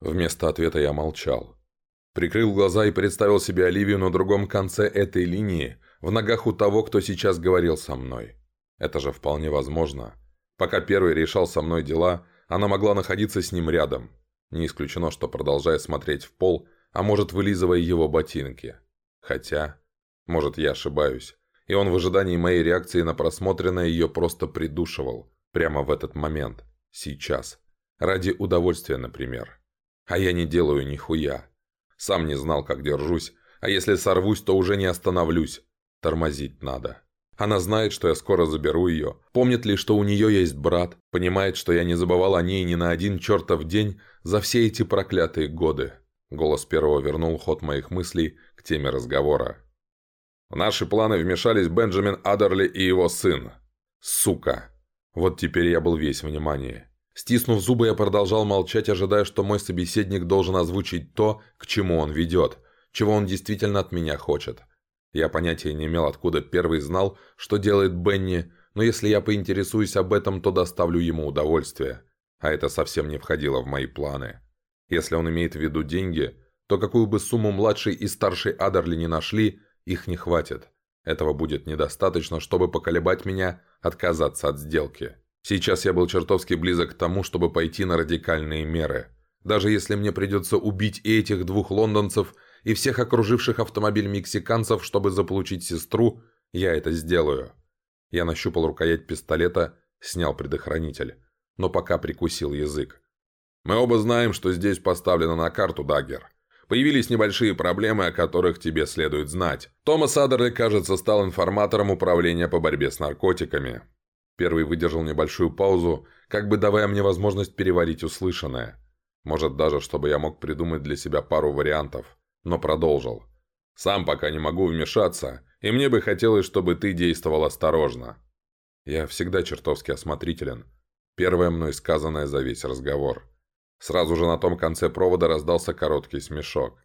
Вместо ответа я молчал. Прикрыл глаза и представил себе Оливию на другом конце этой линии, в ногах у того, кто сейчас говорил со мной. Это же вполне возможно. Пока первый решал со мной дела, она могла находиться с ним рядом. Не исключено, что продолжая смотреть в пол, а может вылизывая его ботинки. Хотя, может я ошибаюсь, и он в ожидании моей реакции на просмотренное ее просто придушивал, прямо в этот момент, сейчас. Ради удовольствия, например. А я не делаю нихуя. Сам не знал, как держусь, а если сорвусь, то уже не остановлюсь. Тормозить надо. Она знает, что я скоро заберу ее. Помнит ли, что у нее есть брат. Понимает, что я не забывал о ней ни на один чертов день за все эти проклятые годы. Голос первого вернул ход моих мыслей к теме разговора. В наши планы вмешались Бенджамин Адерли и его сын. Сука. Вот теперь я был весь внимание. Стиснув зубы, я продолжал молчать, ожидая, что мой собеседник должен озвучить то, к чему он ведет, чего он действительно от меня хочет. Я понятия не имел, откуда первый знал, что делает Бенни, но если я поинтересуюсь об этом, то доставлю ему удовольствие. А это совсем не входило в мои планы. Если он имеет в виду деньги, то какую бы сумму младший и старший Адерли не нашли, их не хватит. Этого будет недостаточно, чтобы поколебать меня отказаться от сделки. Сейчас я был чертовски близок к тому, чтобы пойти на радикальные меры. Даже если мне придется убить и этих двух лондонцев, и всех окруживших автомобиль мексиканцев, чтобы заполучить сестру, я это сделаю. Я нащупал рукоять пистолета, снял предохранитель, но пока прикусил язык. «Мы оба знаем, что здесь поставлено на карту, Даггер. Появились небольшие проблемы, о которых тебе следует знать. Томас Адерли, кажется, стал информатором управления по борьбе с наркотиками. Первый выдержал небольшую паузу, как бы давая мне возможность переварить услышанное. Может даже, чтобы я мог придумать для себя пару вариантов. Но продолжил. «Сам пока не могу вмешаться, и мне бы хотелось, чтобы ты действовал осторожно». Я всегда чертовски осмотрителен. Первое мной сказанное за весь разговор. Сразу же на том конце провода раздался короткий смешок.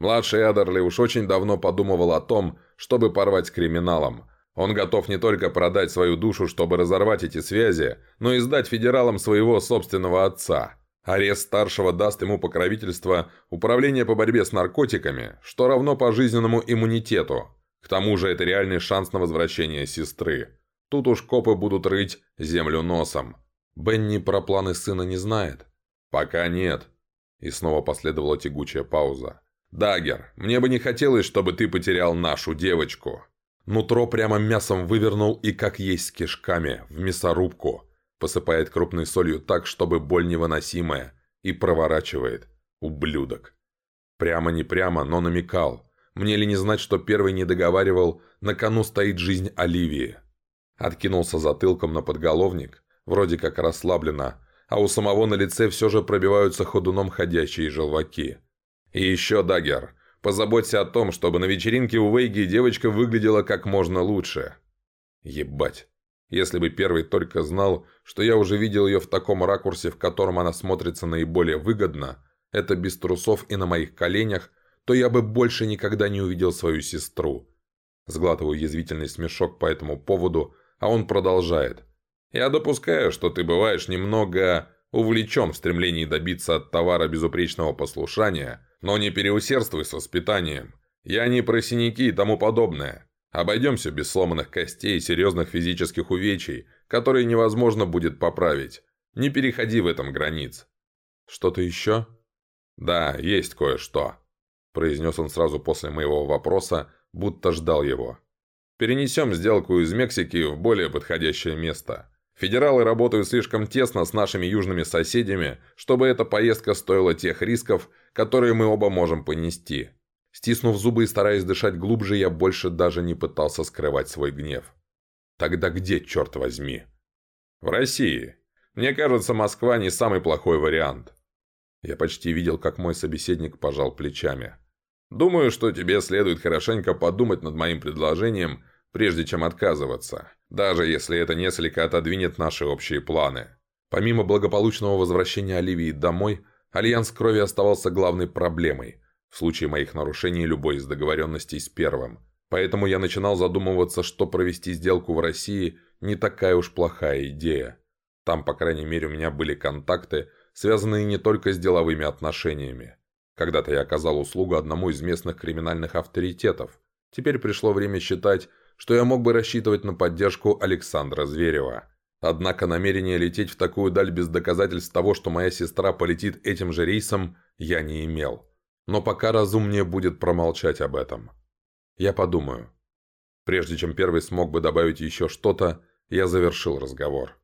Младший Эдерли уж очень давно подумывал о том, чтобы порвать с криминалом – он готов не только продать свою душу, чтобы разорвать эти связи, но и сдать федералам своего собственного отца. Арест старшего даст ему покровительство управления по борьбе с наркотиками, что равно пожизненному иммунитету. К тому же это реальный шанс на возвращение сестры. Тут уж копы будут рыть землю носом. Бенни про планы сына не знает? Пока нет. И снова последовала тягучая пауза. «Даггер, мне бы не хотелось, чтобы ты потерял нашу девочку». Нутро прямо мясом вывернул и как есть с кишками, в мясорубку. Посыпает крупной солью так, чтобы боль невыносимая. И проворачивает. Ублюдок. Прямо не прямо, но намекал. Мне ли не знать, что первый не договаривал, на кону стоит жизнь Оливии. Откинулся затылком на подголовник, вроде как расслабленно, а у самого на лице все же пробиваются ходуном ходящие желваки. И еще, Дагер, Позаботься о том, чтобы на вечеринке у Вейги девочка выглядела как можно лучше. Ебать. Если бы первый только знал, что я уже видел ее в таком ракурсе, в котором она смотрится наиболее выгодно, это без трусов и на моих коленях, то я бы больше никогда не увидел свою сестру. Сглатываю язвительный смешок по этому поводу, а он продолжает. «Я допускаю, что ты бываешь немного увлечен в стремлении добиться от товара безупречного послушания, но не переусердствуй с воспитанием. Я не про синяки и тому подобное. Обойдемся без сломанных костей и серьезных физических увечий, которые невозможно будет поправить. Не переходи в этом границ. Что-то еще? Да, есть кое-что, произнес он сразу после моего вопроса, будто ждал его. Перенесем сделку из Мексики в более подходящее место. Федералы работают слишком тесно с нашими южными соседями, чтобы эта поездка стоила тех рисков, которые мы оба можем понести. Стиснув зубы и стараясь дышать глубже, я больше даже не пытался скрывать свой гнев. Тогда где, черт возьми? В России. Мне кажется, Москва не самый плохой вариант. Я почти видел, как мой собеседник пожал плечами. Думаю, что тебе следует хорошенько подумать над моим предложением, прежде чем отказываться даже если это несколько отодвинет наши общие планы. Помимо благополучного возвращения Оливии домой, альянс крови оставался главной проблемой в случае моих нарушений любой из договоренностей с первым. Поэтому я начинал задумываться, что провести сделку в России не такая уж плохая идея. Там, по крайней мере, у меня были контакты, связанные не только с деловыми отношениями. Когда-то я оказал услугу одному из местных криминальных авторитетов. Теперь пришло время считать, что я мог бы рассчитывать на поддержку Александра Зверева. Однако намерение лететь в такую даль без доказательств того, что моя сестра полетит этим же рейсом, я не имел. Но пока разумнее будет промолчать об этом. Я подумаю. Прежде чем первый смог бы добавить еще что-то, я завершил разговор.